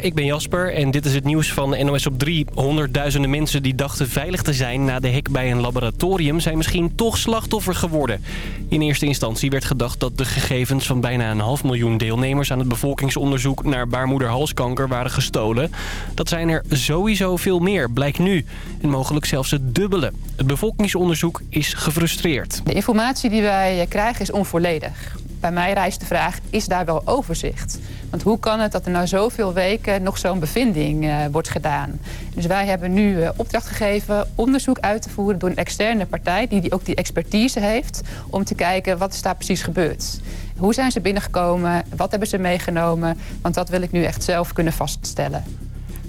Ik ben Jasper en dit is het nieuws van NOS op 3. Honderdduizenden mensen die dachten veilig te zijn na de hek bij een laboratorium... zijn misschien toch slachtoffer geworden. In eerste instantie werd gedacht dat de gegevens van bijna een half miljoen deelnemers... aan het bevolkingsonderzoek naar baarmoederhalskanker waren gestolen. Dat zijn er sowieso veel meer, blijkt nu. En mogelijk zelfs het dubbele. Het bevolkingsonderzoek is gefrustreerd. De informatie die wij krijgen is onvolledig bij mij rijst de vraag, is daar wel overzicht? Want hoe kan het dat er na zoveel weken nog zo'n bevinding uh, wordt gedaan? Dus wij hebben nu uh, opdracht gegeven onderzoek uit te voeren door een externe partij... die, die ook die expertise heeft om te kijken wat is daar precies gebeurd. Hoe zijn ze binnengekomen? Wat hebben ze meegenomen? Want dat wil ik nu echt zelf kunnen vaststellen.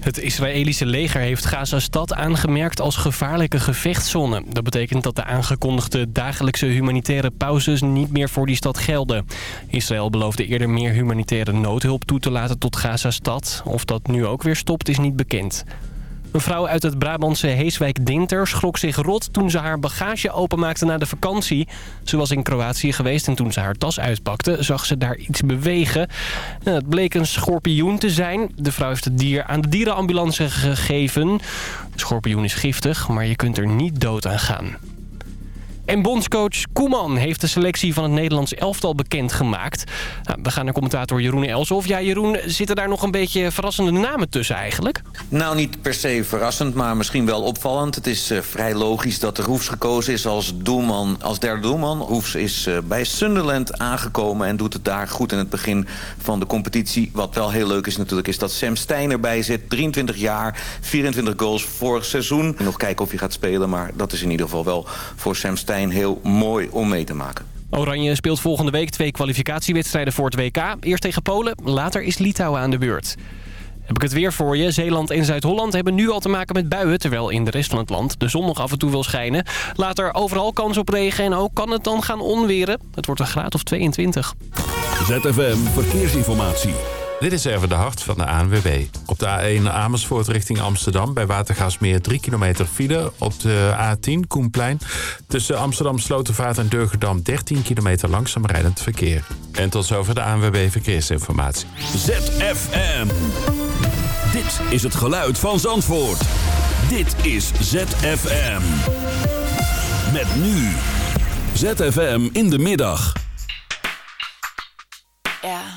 Het Israëlische leger heeft Gaza-stad aangemerkt als gevaarlijke gevechtszone. Dat betekent dat de aangekondigde dagelijkse humanitaire pauzes niet meer voor die stad gelden. Israël beloofde eerder meer humanitaire noodhulp toe te laten tot Gaza-stad. Of dat nu ook weer stopt is niet bekend. Een vrouw uit het Brabantse Heeswijk-Dinter schrok zich rot toen ze haar bagage openmaakte na de vakantie. Ze was in Kroatië geweest en toen ze haar tas uitpakte zag ze daar iets bewegen. Het bleek een schorpioen te zijn. De vrouw heeft het dier aan de dierenambulance gegeven. Schorpioen is giftig, maar je kunt er niet dood aan gaan. En bondscoach Koeman heeft de selectie van het Nederlands elftal bekendgemaakt. Nou, we gaan naar commentator Jeroen Elsof. Ja, Jeroen, zitten daar nog een beetje verrassende namen tussen eigenlijk? Nou, niet per se verrassend, maar misschien wel opvallend. Het is uh, vrij logisch dat de Roefs gekozen is als doelman, als derde doelman. Roefs is uh, bij Sunderland aangekomen en doet het daar goed in het begin van de competitie. Wat wel heel leuk is natuurlijk, is dat Sam Stein erbij zit. 23 jaar, 24 goals vorig seizoen. Nog kijken of hij gaat spelen, maar dat is in ieder geval wel voor Sam Stein heel mooi om mee te maken. Oranje speelt volgende week twee kwalificatiewedstrijden voor het WK. Eerst tegen Polen, later is Litouwen aan de beurt. Heb ik het weer voor je. Zeeland en Zuid-Holland hebben nu al te maken met buien... terwijl in de rest van het land de zon nog af en toe wil schijnen. Later overal kans op regen en ook kan het dan gaan onweren. Het wordt een graad of 22. ZFM Verkeersinformatie. Dit is even de hart van de ANWB. Op de A1 Amersfoort richting Amsterdam bij Watergaasmeer 3 kilometer file. Op de A10 Koenplein tussen Amsterdam Slotervaart en Durgedam 13 kilometer langzaam rijdend verkeer. En tot zover de ANWB Verkeersinformatie. ZFM. Dit is het geluid van Zandvoort. Dit is ZFM. Met nu. ZFM in de middag. Ja.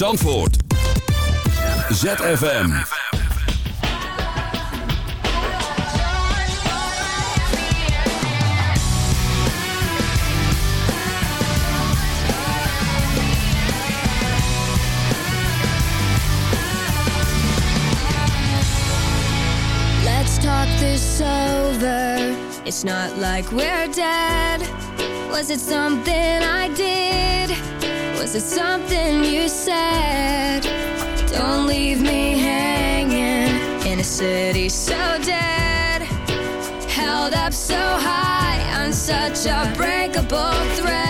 Zandvoort. ZFM. Let's talk this over. It's not like we're dead. Was it something I did? Was it something both red.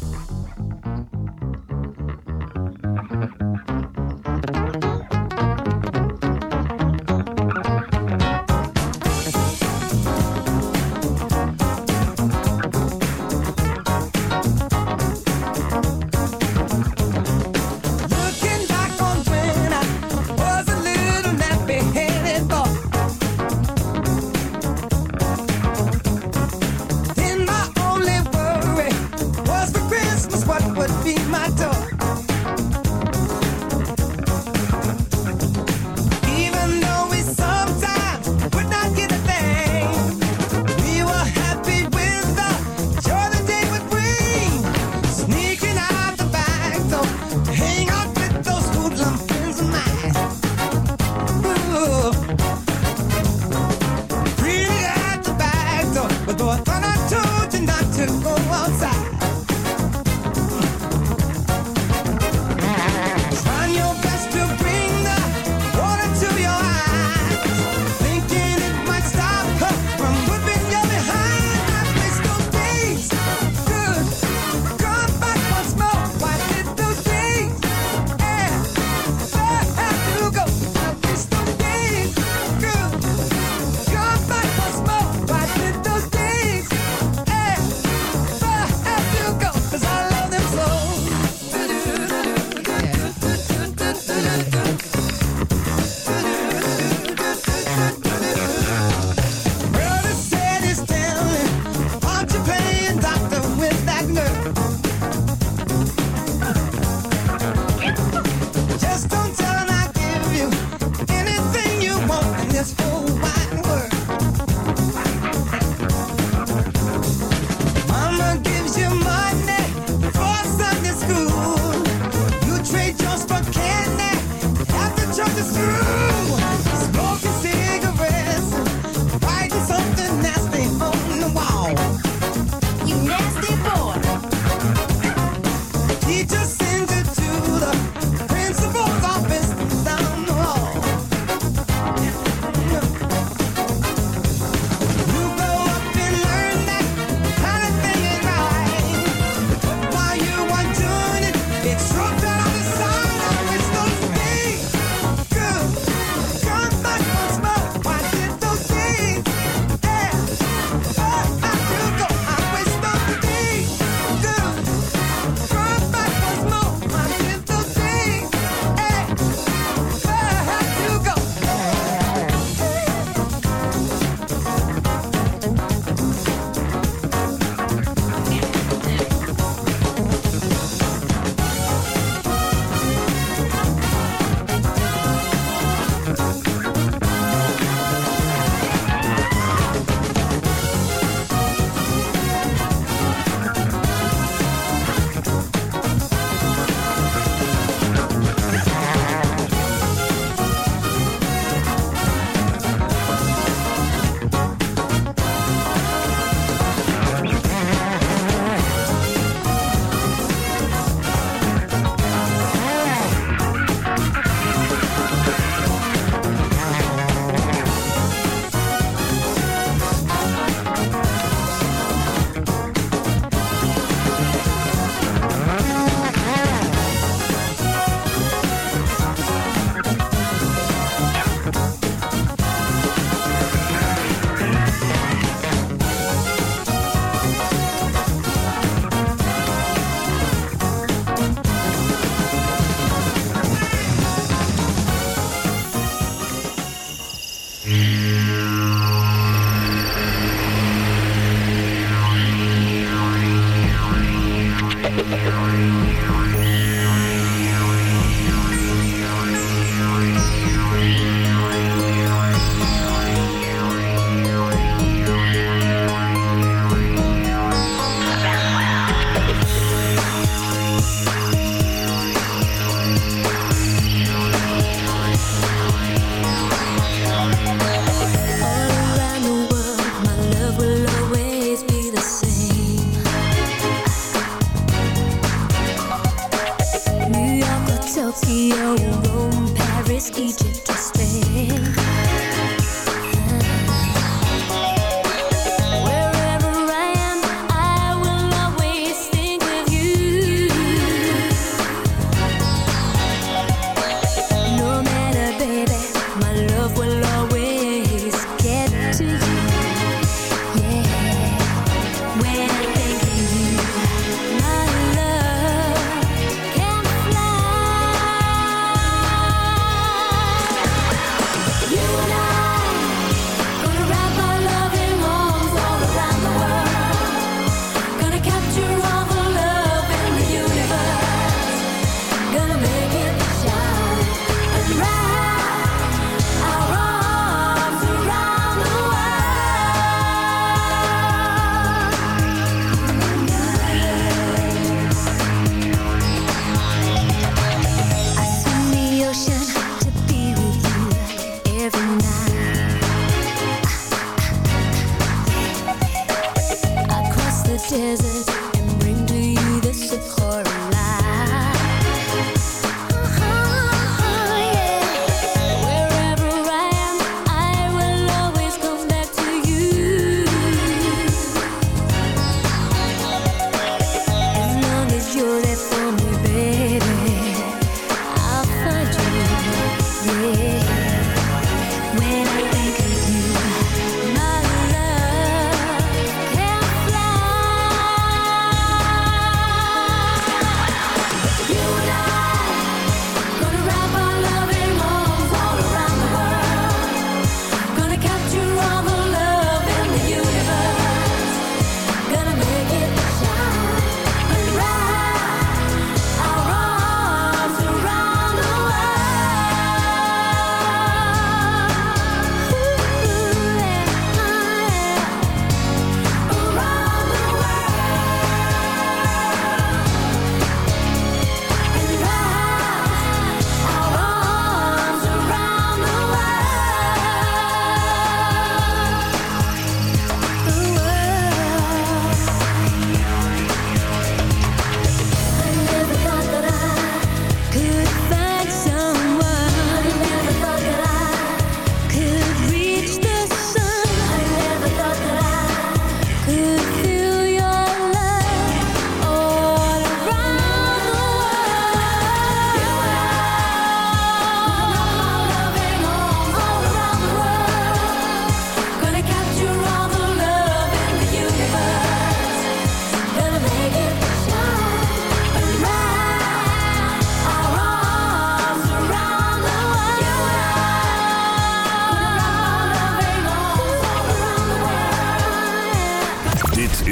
Música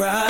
cry.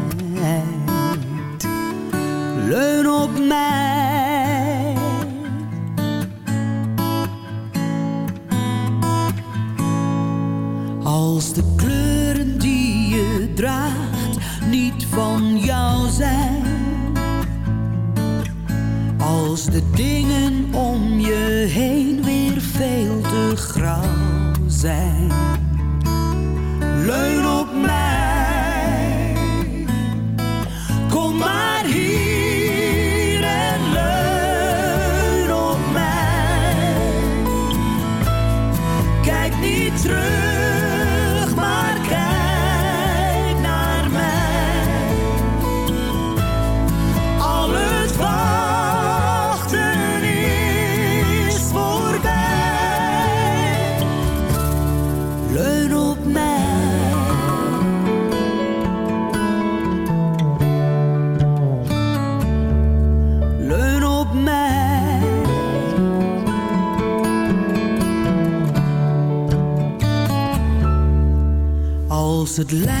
terug. als het lijkt.